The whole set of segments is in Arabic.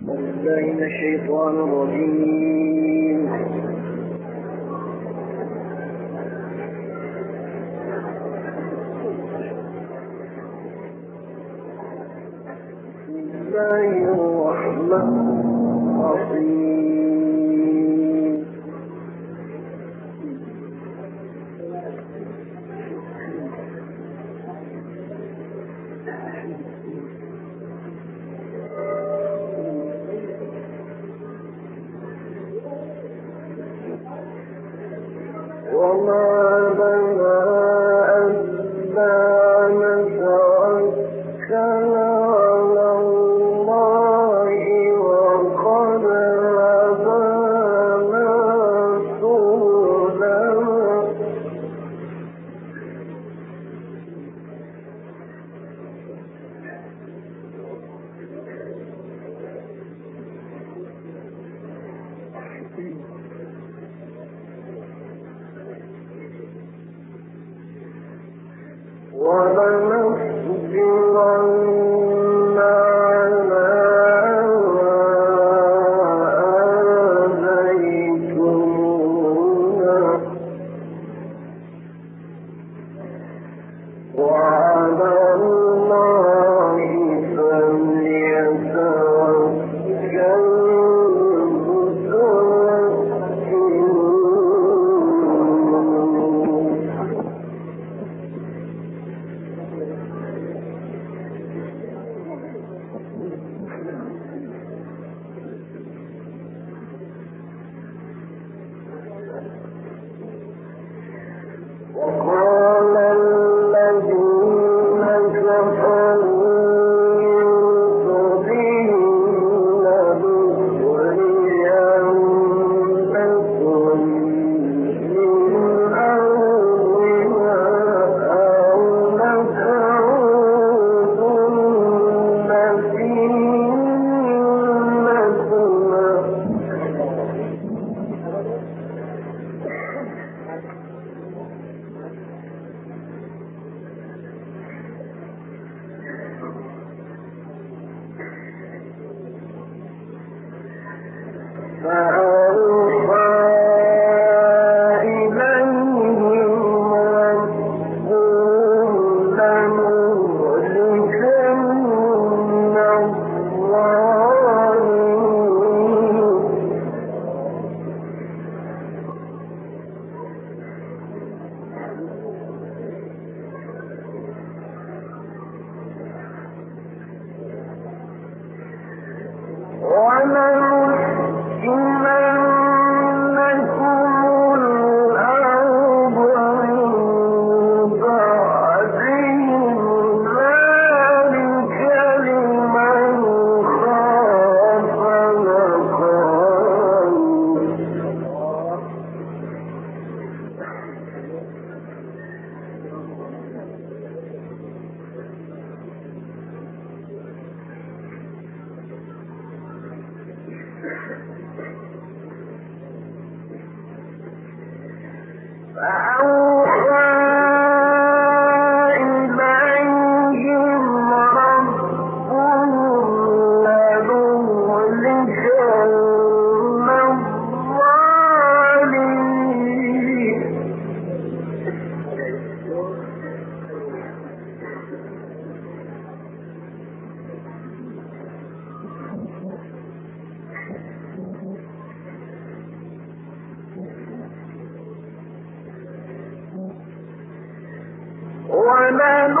بالله الشيطان الرجيم بسم الله الرحمن الرحيم. ولنسكننكم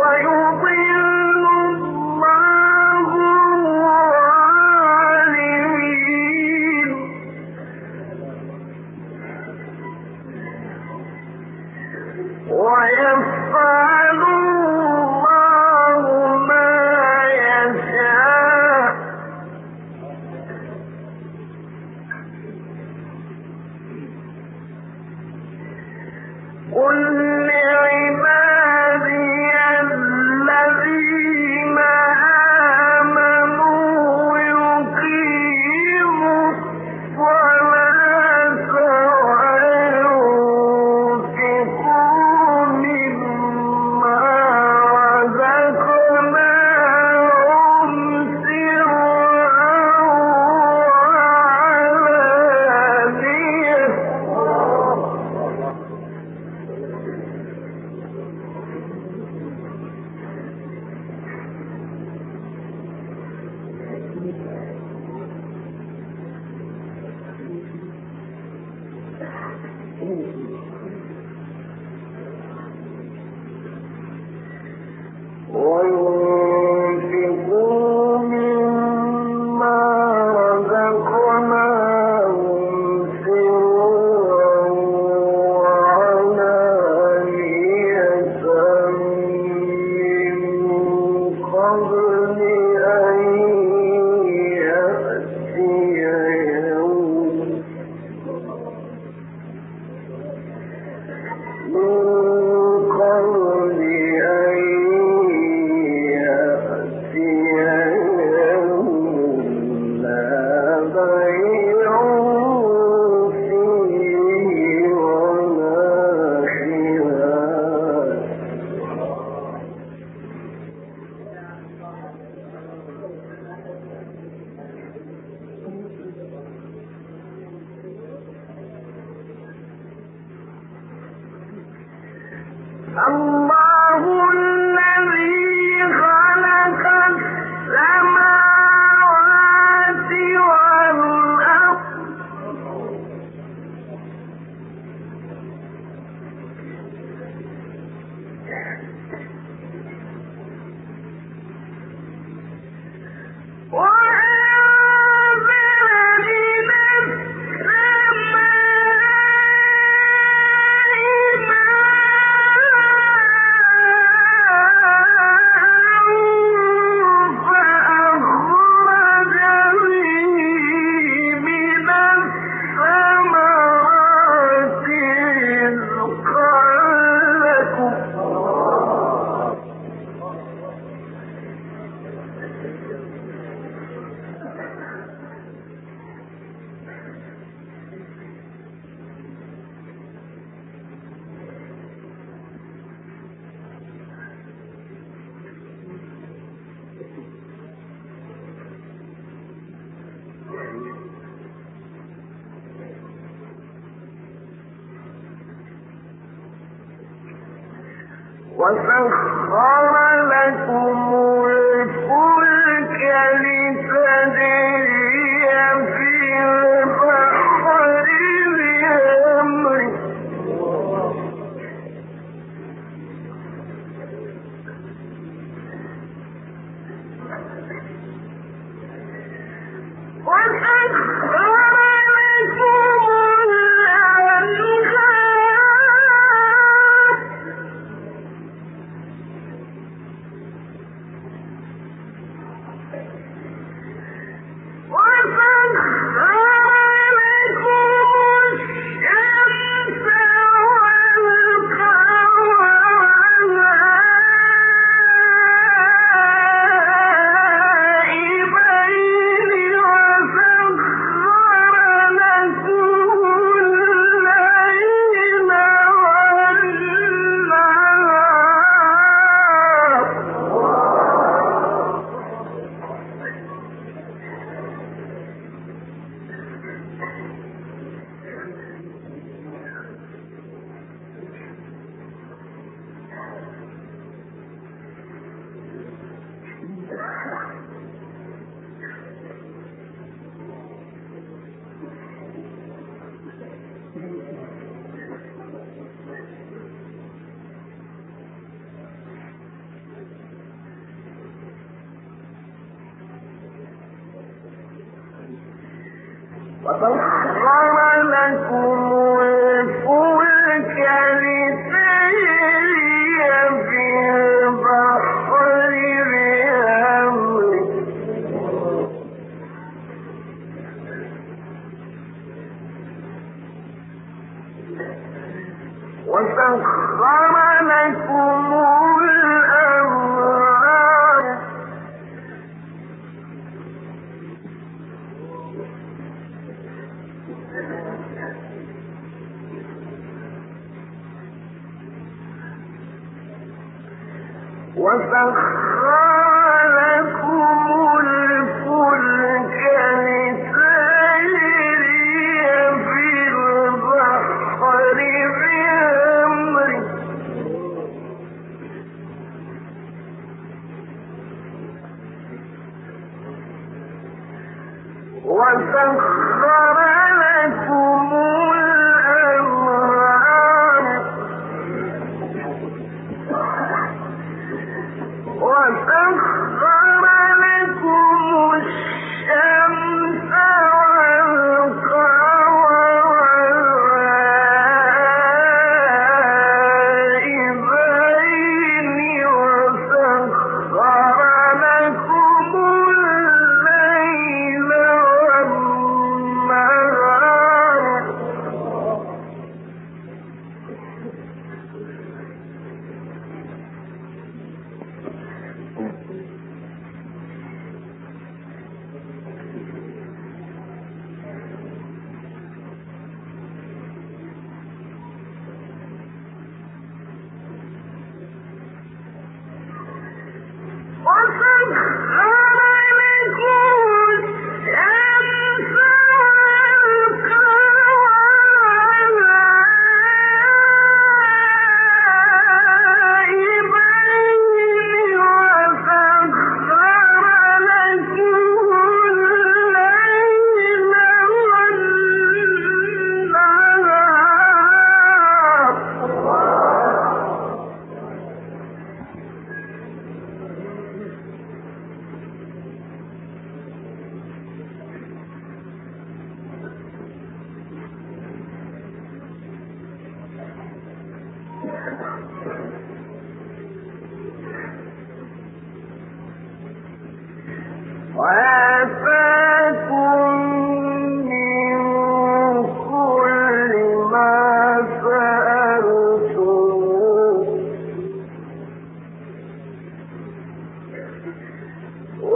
Why you? وسخر لكم يَكُونُ وسخر لكم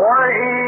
وإن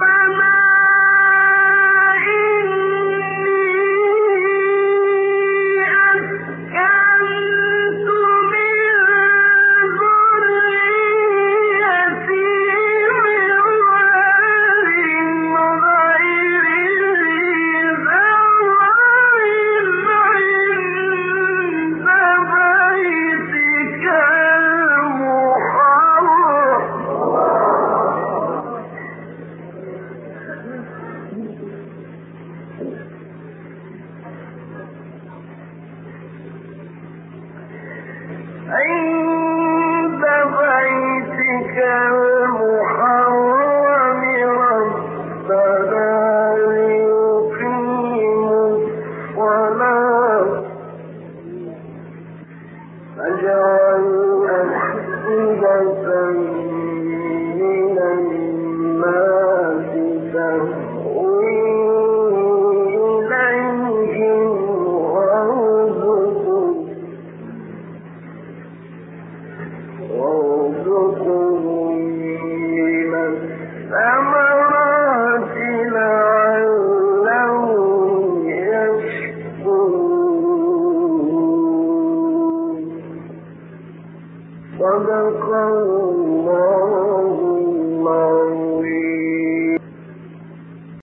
فاجعل